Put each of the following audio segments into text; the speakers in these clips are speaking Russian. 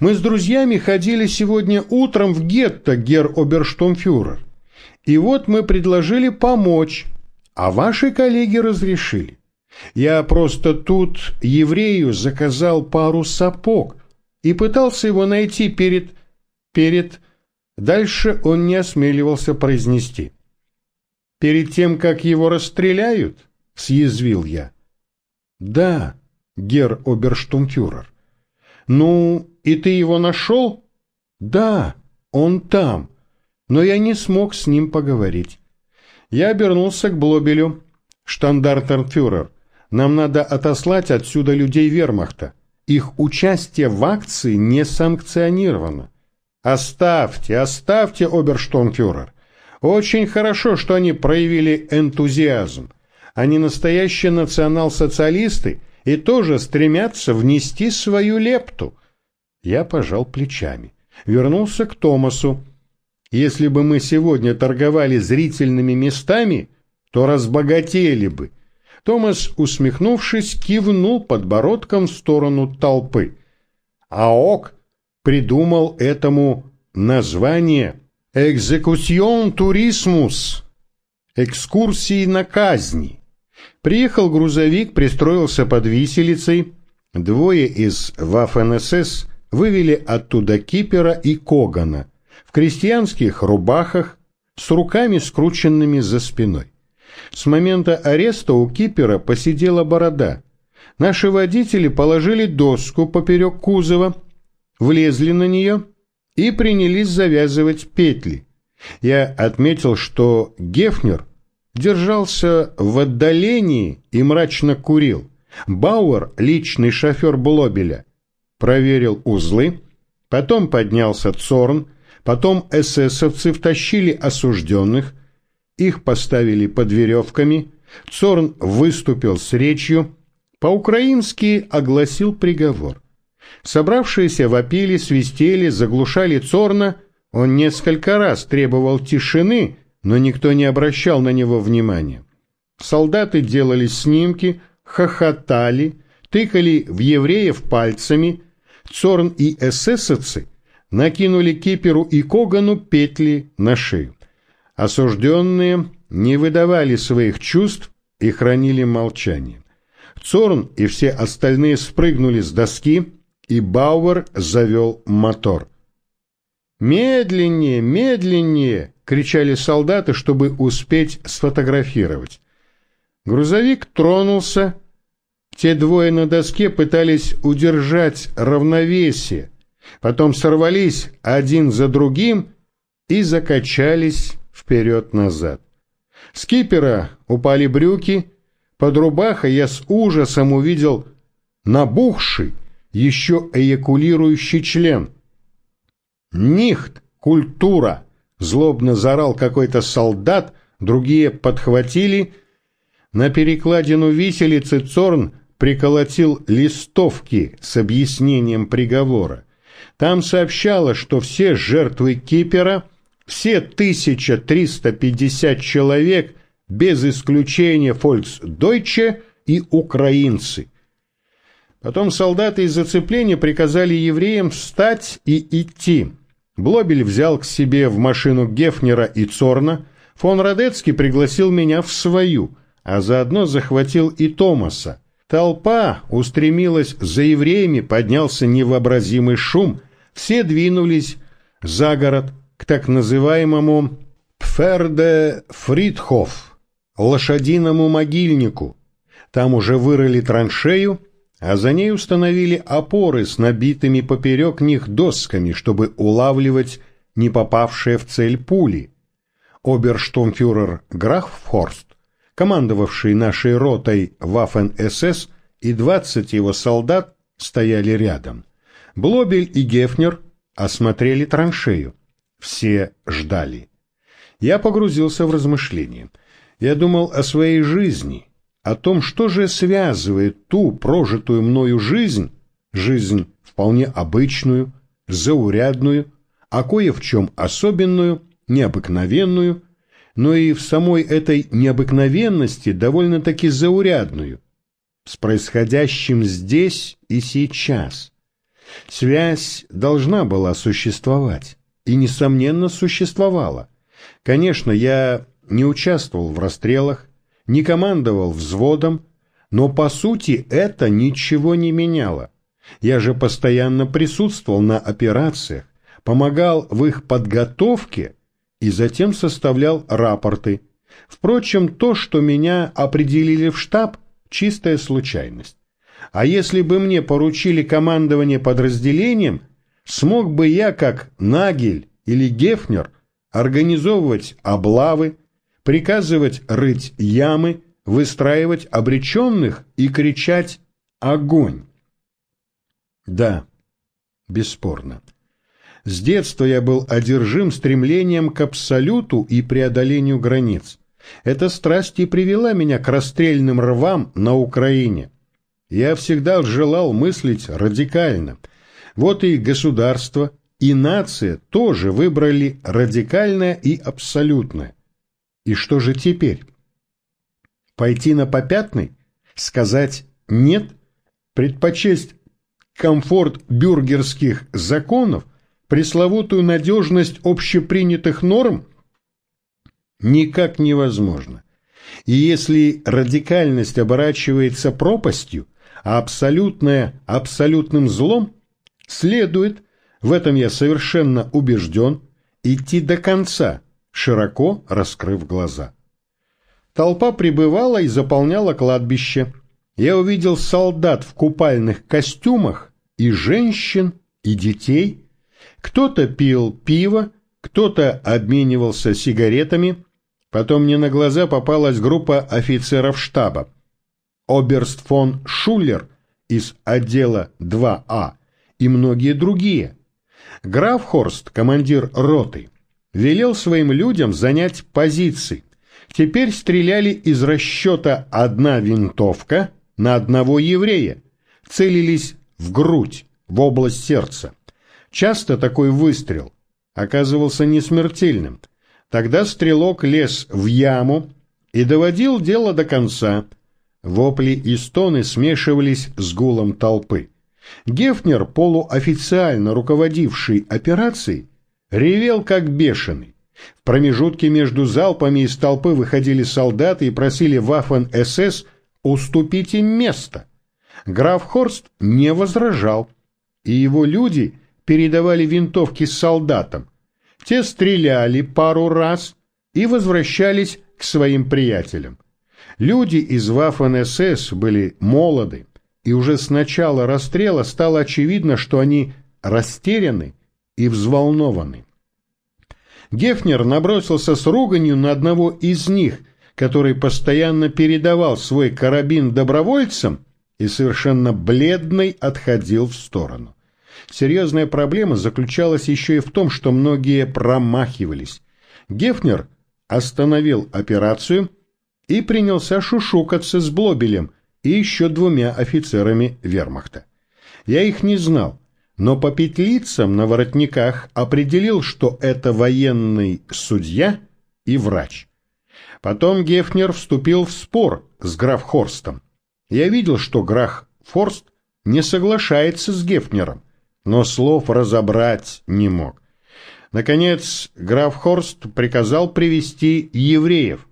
Мы с друзьями ходили сегодня утром в гетто, гер Оберштумфюрер. И вот мы предложили помочь, а ваши коллеги разрешили. Я просто тут еврею заказал пару сапог и пытался его найти перед... перед... Дальше он не осмеливался произнести. «Перед тем, как его расстреляют?» — съязвил я. «Да, гер Оберштумфюрер». «Ну, и ты его нашел?» «Да, он там, но я не смог с ним поговорить». Я обернулся к Блобелю. «Штандартенфюрер, нам надо отослать отсюда людей вермахта. Их участие в акции не санкционировано». «Оставьте, оставьте, оберштонфюрер. Очень хорошо, что они проявили энтузиазм. Они настоящие национал-социалисты и тоже стремятся внести свою лепту. Я пожал плечами. Вернулся к Томасу. Если бы мы сегодня торговали зрительными местами, то разбогатели бы. Томас, усмехнувшись, кивнул подбородком в сторону толпы. АОК придумал этому название «Экзекусион турисмус» — экскурсии на казни. Приехал грузовик, пристроился под виселицей. Двое из Вафен-СС вывели оттуда Кипера и Когана в крестьянских рубахах с руками скрученными за спиной. С момента ареста у Кипера посидела борода. Наши водители положили доску поперек кузова, влезли на нее и принялись завязывать петли. Я отметил, что Гефнер – держался в отдалении и мрачно курил. Бауэр, личный шофер Блобеля, проверил узлы, потом поднялся Цорн, потом эсэсовцы втащили осужденных, их поставили под веревками, Цорн выступил с речью, по-украински огласил приговор. Собравшиеся вопили, свистели, заглушали Цорна, он несколько раз требовал тишины, но никто не обращал на него внимания. Солдаты делали снимки, хохотали, тыкали в евреев пальцами, Цорн и эсэсовцы накинули Киперу и Когану петли на шею. Осужденные не выдавали своих чувств и хранили молчание. Цорн и все остальные спрыгнули с доски, и Бауэр завел мотор. «Медленнее, медленнее!» — кричали солдаты, чтобы успеть сфотографировать. Грузовик тронулся. Те двое на доске пытались удержать равновесие, потом сорвались один за другим и закачались вперед-назад. С кипера упали брюки, под рубахой я с ужасом увидел набухший, еще эякулирующий член. «Нихт! Культура!» Злобно заорал какой-то солдат, другие подхватили. На перекладину виселицы Цорн приколотил листовки с объяснением приговора. Там сообщало, что все жертвы Кипера, все 1350 человек, без исключения фольксдойче и украинцы. Потом солдаты из зацепления приказали евреям встать и идти. Блобель взял к себе в машину Гефнера и Цорна, фон Радецкий пригласил меня в свою, а заодно захватил и Томаса. Толпа устремилась за евреями, поднялся невообразимый шум, все двинулись за город к так называемому Пферде Фридхоф, лошадиному могильнику. Там уже вырыли траншею, а за ней установили опоры с набитыми поперек них досками, чтобы улавливать не попавшие в цель пули. Оберштурмфюрер Графхорст, командовавший нашей ротой Вафен-СС, и двадцать его солдат стояли рядом. Блобель и Гефнер осмотрели траншею. Все ждали. Я погрузился в размышления. Я думал о своей жизни — о том, что же связывает ту прожитую мною жизнь, жизнь вполне обычную, заурядную, а кое в чем особенную, необыкновенную, но и в самой этой необыкновенности довольно-таки заурядную, с происходящим здесь и сейчас. Связь должна была существовать, и, несомненно, существовала. Конечно, я не участвовал в расстрелах, не командовал взводом, но, по сути, это ничего не меняло. Я же постоянно присутствовал на операциях, помогал в их подготовке и затем составлял рапорты. Впрочем, то, что меня определили в штаб, чистая случайность. А если бы мне поручили командование подразделением, смог бы я, как Нагель или Гефнер, организовывать облавы, приказывать рыть ямы, выстраивать обреченных и кричать «Огонь!». Да, бесспорно. С детства я был одержим стремлением к абсолюту и преодолению границ. Эта страсть и привела меня к расстрельным рвам на Украине. Я всегда желал мыслить радикально. Вот и государство, и нация тоже выбрали радикальное и абсолютное. И что же теперь? Пойти на попятный? Сказать «нет»? Предпочесть комфорт бюргерских законов, пресловутую надежность общепринятых норм? Никак невозможно. И если радикальность оборачивается пропастью, а абсолютное абсолютным злом, следует, в этом я совершенно убежден, идти до конца, широко раскрыв глаза. Толпа прибывала и заполняла кладбище – я увидел солдат в купальных костюмах и женщин, и детей. Кто-то пил пиво, кто-то обменивался сигаретами. Потом мне на глаза попалась группа офицеров штаба. Оберст фон Шуллер из отдела 2А и многие другие. Граф Хорст, командир роты, велел своим людям занять позиции. Теперь стреляли из расчета одна винтовка – на одного еврея, целились в грудь, в область сердца. Часто такой выстрел оказывался несмертельным. Тогда стрелок лез в яму и доводил дело до конца. Вопли и стоны смешивались с гулом толпы. Гефнер, полуофициально руководивший операцией, ревел как бешеный. В промежутке между залпами из толпы выходили солдаты и просили Ваффен-СС уступить им место. Граф Хорст не возражал, и его люди передавали винтовки солдатам. Те стреляли пару раз и возвращались к своим приятелям. Люди из Waffen-СС были молоды, и уже с начала расстрела стало очевидно, что они растеряны и взволнованы. Гефнер набросился с руганью на одного из них – который постоянно передавал свой карабин добровольцам и совершенно бледный отходил в сторону. Серьезная проблема заключалась еще и в том, что многие промахивались. Гефнер остановил операцию и принялся шушукаться с Блобелем и еще двумя офицерами вермахта. Я их не знал, но по петлицам на воротниках определил, что это военный судья и врач. Потом Гефнер вступил в спор с граф Хорстом. Я видел, что граф Форст не соглашается с Гефнером, но слов разобрать не мог. Наконец, граф Хорст приказал привести евреев.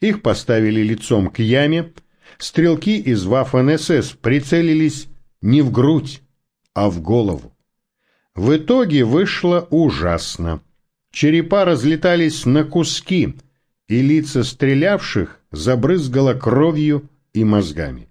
Их поставили лицом к яме. Стрелки из Ваффен-СС прицелились не в грудь, а в голову. В итоге вышло ужасно. Черепа разлетались на куски – и лица стрелявших забрызгало кровью и мозгами.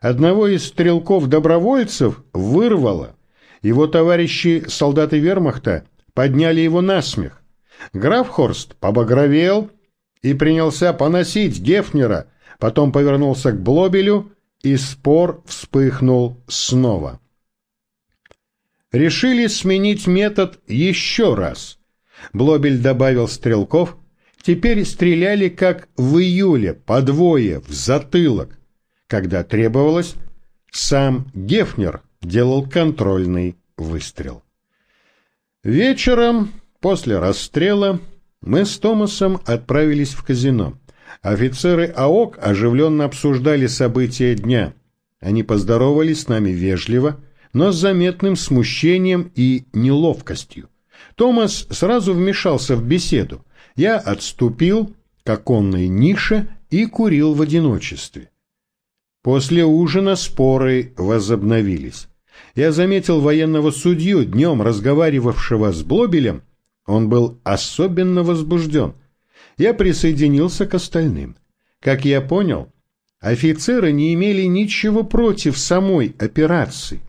Одного из стрелков-добровольцев вырвало, его товарищи солдаты вермахта подняли его на смех. Граф Хорст побагровел и принялся поносить Гефнера, потом повернулся к Блобелю, и спор вспыхнул снова. Решили сменить метод еще раз. Блобель добавил стрелков, теперь стреляли как в июле, по двое, в затылок. Когда требовалось, сам Гефнер делал контрольный выстрел. Вечером, после расстрела, мы с Томасом отправились в казино. Офицеры АОК оживленно обсуждали события дня. Они поздоровались с нами вежливо, но с заметным смущением и неловкостью. Томас сразу вмешался в беседу. Я отступил к оконной нише и курил в одиночестве. После ужина споры возобновились. Я заметил военного судью, днем разговаривавшего с Блобелем. Он был особенно возбужден. Я присоединился к остальным. Как я понял, офицеры не имели ничего против самой операции.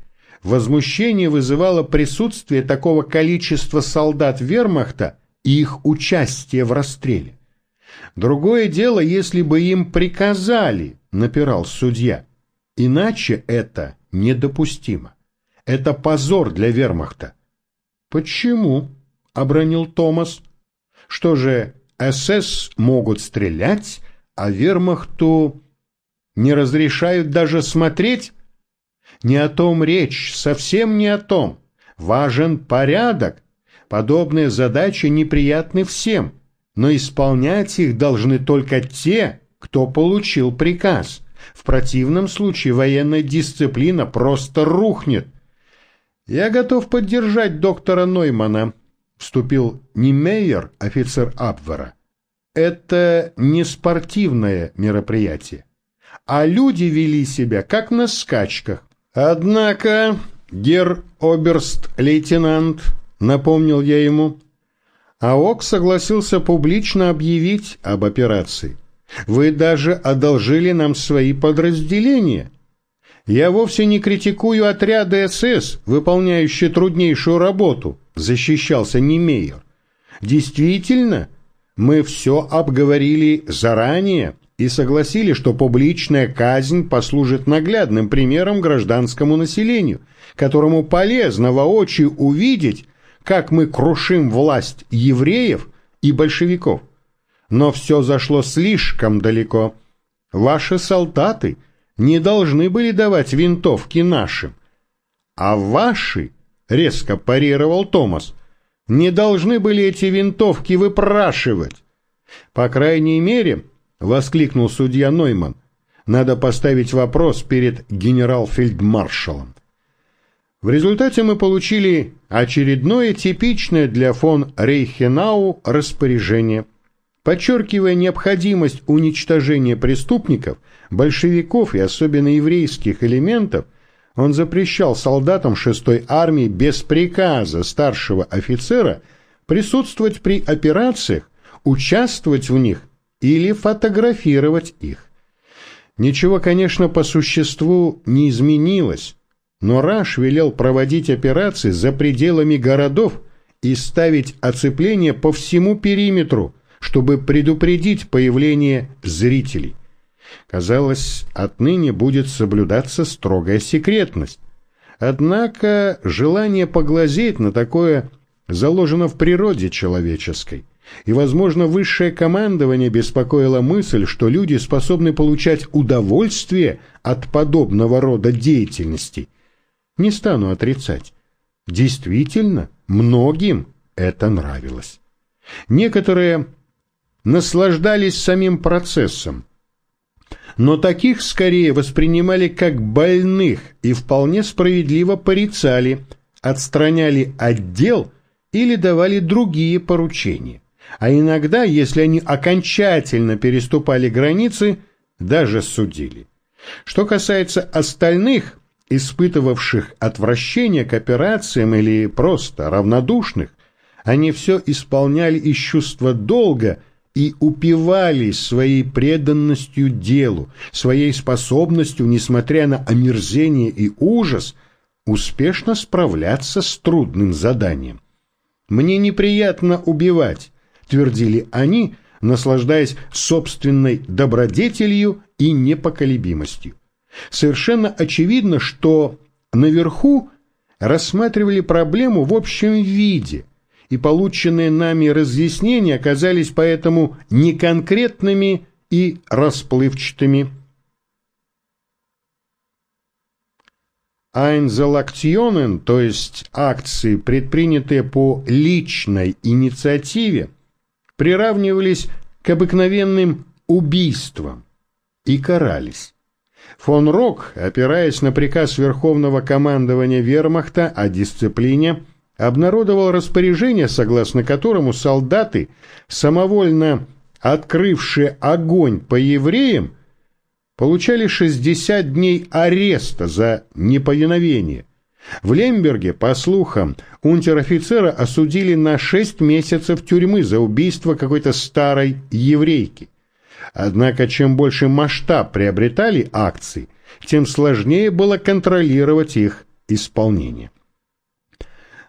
Возмущение вызывало присутствие такого количества солдат вермахта и их участие в расстреле. Другое дело, если бы им приказали, напирал судья. Иначе это недопустимо. Это позор для вермахта. Почему? обронил Томас. Что же, СС могут стрелять, а вермахту не разрешают даже смотреть? Не о том речь, совсем не о том. Важен порядок. Подобные задачи неприятны всем, но исполнять их должны только те, кто получил приказ. В противном случае военная дисциплина просто рухнет. Я готов поддержать доктора Ноймана, вступил Немейер, офицер Абвера. Это не спортивное мероприятие, а люди вели себя как на скачках. Однако, гер оберст-лейтенант, напомнил я ему, АОК согласился публично объявить об операции. Вы даже одолжили нам свои подразделения. Я вовсе не критикую отряды СС, выполняющие труднейшую работу, защищался Немейер. Действительно, мы все обговорили заранее и согласили, что публичная казнь послужит наглядным примером гражданскому населению, которому полезно воочию увидеть, как мы крушим власть евреев и большевиков. Но все зашло слишком далеко. Ваши солдаты не должны были давать винтовки нашим. А ваши, резко парировал Томас, не должны были эти винтовки выпрашивать. По крайней мере, воскликнул судья Нойман. Надо поставить вопрос перед генерал-фельдмаршалом. В результате мы получили очередное типичное для фон Рейхенау распоряжение. Подчеркивая необходимость уничтожения преступников, большевиков и особенно еврейских элементов, он запрещал солдатам 6-й армии без приказа старшего офицера присутствовать при операциях, участвовать в них или фотографировать их. Ничего, конечно, по существу не изменилось, но Раш велел проводить операции за пределами городов и ставить оцепление по всему периметру, чтобы предупредить появление зрителей. Казалось, отныне будет соблюдаться строгая секретность. Однако желание поглазеть на такое заложено в природе человеческой и, возможно, высшее командование беспокоило мысль, что люди способны получать удовольствие от подобного рода деятельности. Не стану отрицать. Действительно, многим это нравилось. Некоторые наслаждались самим процессом, но таких скорее воспринимали как больных и вполне справедливо порицали, отстраняли отдел или давали другие поручения а иногда, если они окончательно переступали границы, даже судили. Что касается остальных, испытывавших отвращение к операциям или просто равнодушных, они все исполняли из чувства долга и упивались своей преданностью делу, своей способностью, несмотря на омерзение и ужас, успешно справляться с трудным заданием. Мне неприятно убивать, твердили они, наслаждаясь собственной добродетелью и непоколебимостью. Совершенно очевидно, что наверху рассматривали проблему в общем виде, и полученные нами разъяснения оказались поэтому неконкретными и расплывчатыми. Айнзелакционен, то есть акции, предпринятые по личной инициативе, приравнивались к обыкновенным убийствам и карались. Фон Рок, опираясь на приказ Верховного командования Вермахта о дисциплине, обнародовал распоряжение, согласно которому солдаты, самовольно открывшие огонь по евреям, получали 60 дней ареста за неповиновение. В Лемберге, по слухам, унтер-офицера осудили на 6 месяцев тюрьмы за убийство какой-то старой еврейки. Однако чем больше масштаб приобретали акции, тем сложнее было контролировать их исполнение.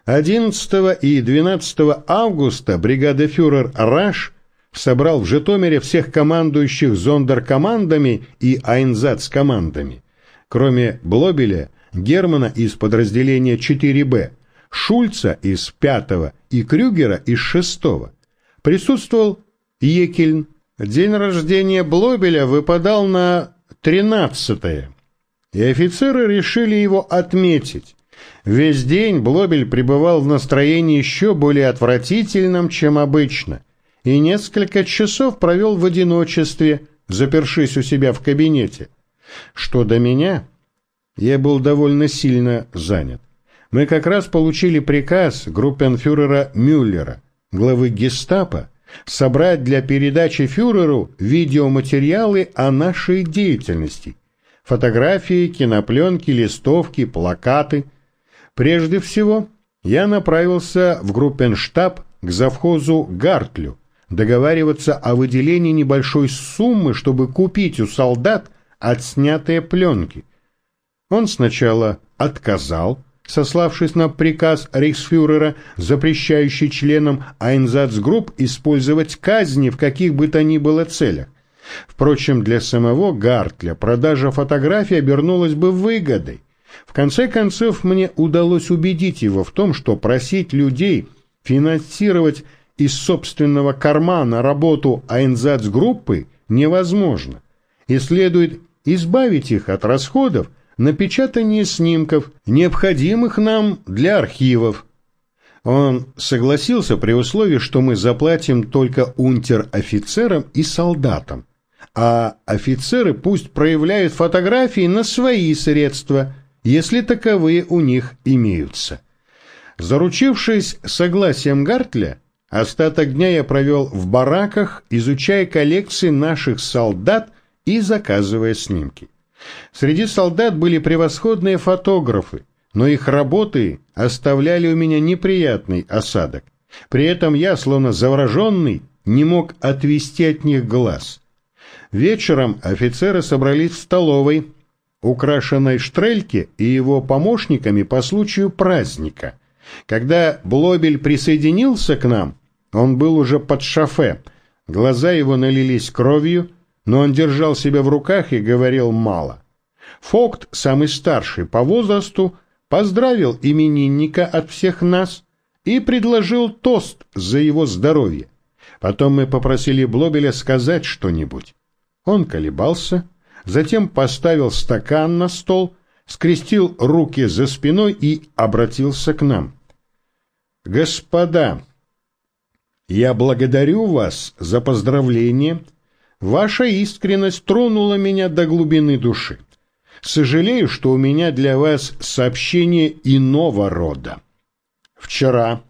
11 и 12 августа бригада фюрер Раш собрал в Житомире всех командующих зондеркомандами и айнзац-командами. Кроме Блобеля, Германа из подразделения 4Б, Шульца из 5 и Крюгера из 6 присутствовал Екельн. День рождения Блобеля выпадал на 13 и офицеры решили его отметить. Весь день Блобель пребывал в настроении еще более отвратительном, чем обычно, и несколько часов провел в одиночестве, запершись у себя в кабинете. Что до меня, я был довольно сильно занят. Мы как раз получили приказ группенфюрера Мюллера, главы гестапо, собрать для передачи фюреру видеоматериалы о нашей деятельности. Фотографии, кинопленки, листовки, плакаты. Прежде всего, я направился в группенштаб к завхозу Гартлю, договариваться о выделении небольшой суммы, чтобы купить у солдат отснятые пленки. Он сначала отказал, сославшись на приказ рейхсфюрера, запрещающий членам Айнзацгрупп использовать казни в каких бы то ни было целях. Впрочем, для самого Гартля продажа фотографий обернулась бы выгодой. В конце концов, мне удалось убедить его в том, что просить людей финансировать из собственного кармана работу Айнзацгруппы невозможно, и следует избавить их от расходов, напечатание снимков, необходимых нам для архивов. Он согласился при условии, что мы заплатим только унтер-офицерам и солдатам, а офицеры пусть проявляют фотографии на свои средства, если таковые у них имеются. Заручившись согласием Гартля, остаток дня я провел в бараках, изучая коллекции наших солдат и заказывая снимки. Среди солдат были превосходные фотографы, но их работы оставляли у меня неприятный осадок. При этом я, словно завороженный, не мог отвести от них глаз. Вечером офицеры собрались в столовой, украшенной Штрельке и его помощниками по случаю праздника. Когда Блобель присоединился к нам, он был уже под шофе, глаза его налились кровью, но он держал себя в руках и говорил мало. Фокт, самый старший по возрасту, поздравил именинника от всех нас и предложил тост за его здоровье. Потом мы попросили Блобеля сказать что-нибудь. Он колебался, затем поставил стакан на стол, скрестил руки за спиной и обратился к нам. «Господа, я благодарю вас за поздравление Ваша искренность тронула меня до глубины души. Сожалею, что у меня для вас сообщение иного рода. Вчера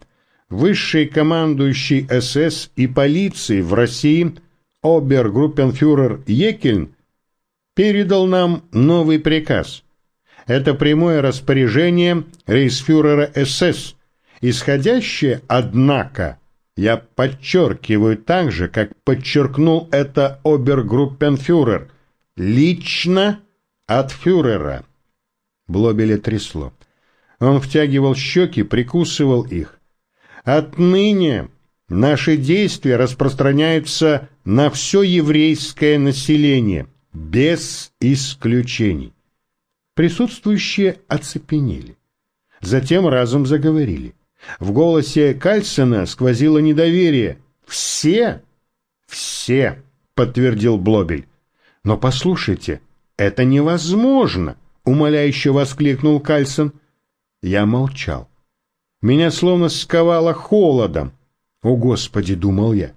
высший командующий СС и полиции в России обергруппенфюрер Екельн передал нам новый приказ. Это прямое распоряжение рейсфюрера СС, исходящее, однако, я подчеркиваю так же, как подчеркнул это обергруппенфюрер. Лично от фюрера. Блобеля трясло. Он втягивал щеки, прикусывал их. Отныне наши действия распространяются на все еврейское население, без исключений. Присутствующие оцепенели. Затем разом заговорили. В голосе Кальсона сквозило недоверие. «Все?» «Все», — подтвердил Блобель. «Но послушайте, это невозможно!» — умоляюще воскликнул Кальсон. Я молчал. Меня словно сковало холодом. «О, Господи!» — думал я.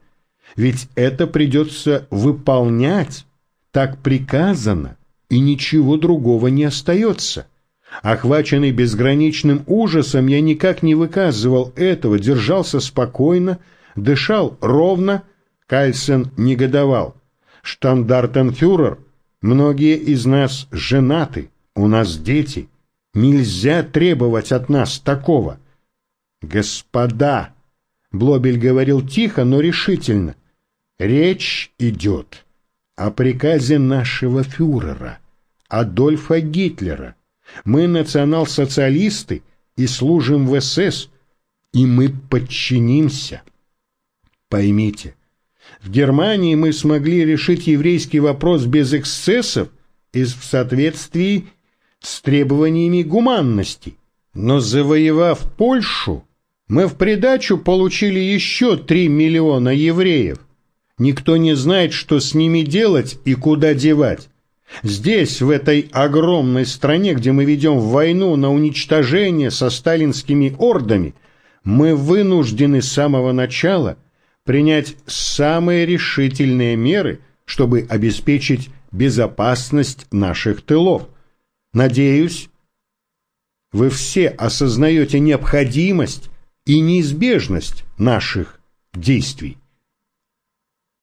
«Ведь это придется выполнять. Так приказано. и ничего другого не остается. Охваченный безграничным ужасом, я никак не выказывал этого, держался спокойно, дышал ровно. Кальсен негодовал. Штандартенфюрер, многие из нас женаты, у нас дети. Нельзя требовать от нас такого. Господа, Блобель говорил тихо, но решительно, речь идет о приказе нашего фюрера, Адольфа Гитлера. Мы национал-социалисты и служим в СС, и мы подчинимся. Поймите, в Германии мы смогли решить еврейский вопрос без эксцессов и в соответствии с требованиями гуманности. Но завоевав Польшу, мы в придачу получили еще три миллиона евреев. Никто не знает, что с ними делать и куда девать. Здесь, в этой огромной стране, где мы ведем войну на уничтожение со сталинскими ордами, мы вынуждены с самого начала принять самые решительные меры, чтобы обеспечить безопасность наших тылов. Надеюсь, вы все осознаете необходимость и неизбежность наших действий.